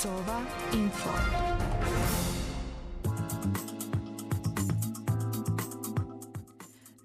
Sova Info.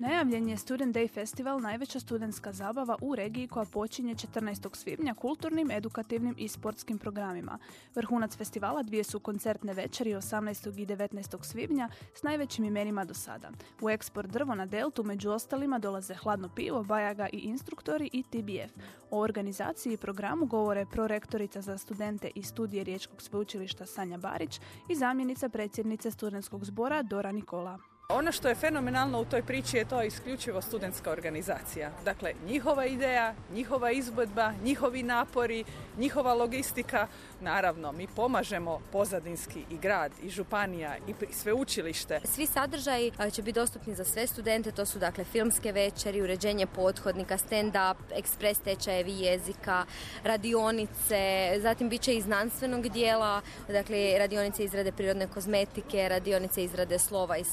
Najavljen je Student Day Festival, najveća studentska zabava u regiji koja počinje 14. svibnja kulturnim, edukativnim i sportskim programima. Vrhunac festivala dvije su koncertne večeri 18. i 19. svibnja s najvećim imenima do sada. U eksport drvo na Deltu među ostalima dolaze hladno pivo, bajaga i instruktori i TBF. O organizaciji i programu govore prorektorica za studente i studije Riječkog sveučilišta Sanja Barić i zamjenica predsjednice studentskog zbora Dora Nikola. Ono što je fenomenalno u toj priči je to isključivo studentska organizacija. Dakle, njihova ideja, njihova izbodba, njihovi napori, njihova logistika. Naravno, mi pomažemo pozadinski i grad, i županija, i sveučilište. Svi sadržaji će biti dostupni za sve studente, to su dakle filmske večeri, uređenje pothodnika, stand-up, ekspres tečajevi jezika, radionice, zatim bit će i znanstvenog dijela, dakle radionice izrade prirodne kozmetike, radionice izrade slova i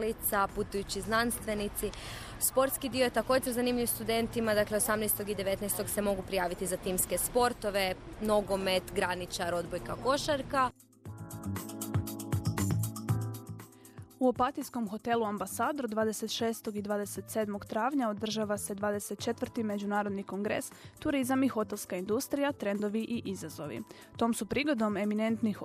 slagalica, putujući znanstvenici. Sportski dio je također zanimljiv studentima, dakle 18. i 19. se mogu prijaviti za timske sportove, nogomet, graničar, odbojka, košarka. U Opatijskom hotelu Ambasador 26. i 27. travnja održava se 24. međunarodni kongres Turizam i hotelska industrija, trendovi i izazovi. Tom su prigodom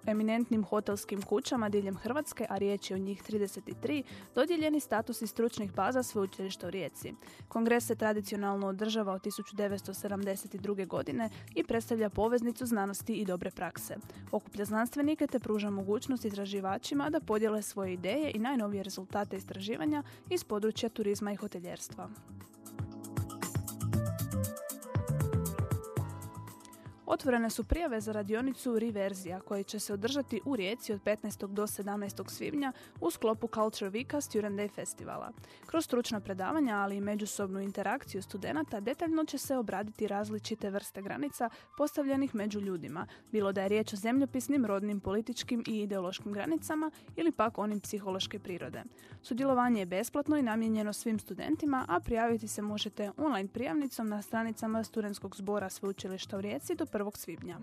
eminentnim hotelskim kućama diljem Hrvatske, a riječ je o njih 33, dodijeljeni statusi stručnih baza sveučilišta u Rijeci. Kongres se tradicionalno održava od 1972. godine i predstavlja poveznicu znanosti i dobre prakse. Okuplja znanstvenike te pruža mogućnost izraživačima da podijele svoje ideje i najnovije rezultate istraživanja iz područja turizma i hoteljerstva. Otvorene su prijave za radionicu Riverzija koja će se održati u Rijeci od 15. do 17. svibnja u sklopu Culture Weeka Student Day festivala. Kroz stručna predavanja, ali i međusobnu interakciju studenata detaljno će se obraditi različite vrste granica postavljenih među ljudima, bilo da je riječ o zemljopisnim, rodnim, političkim i ideološkim granicama ili pak onim psihološke prirode. Sudjelovanje je besplatno i namijenjeno svim studentima, a prijaviti se možete online prijavnicom na stranicama Studentskog zbora Sveučilišta u Rijeci do 1. svibnja.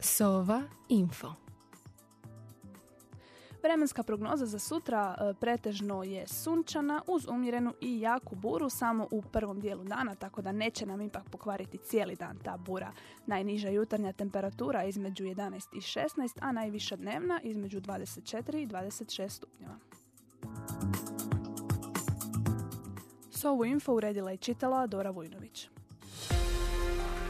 Sova Info Vremenska prognoza za sutra e, pretežno je sunčana uz umjerenu i jaku buru samo u prvom dijelu dana, tako da neće nam ipak pokvariti cijeli dan ta bura. Najniža jutarnja temperatura između 11 i 16, a najviša dnevna između 24 i 26 stupnjeva. Sovu info uredila i čitala Dora Vujnović.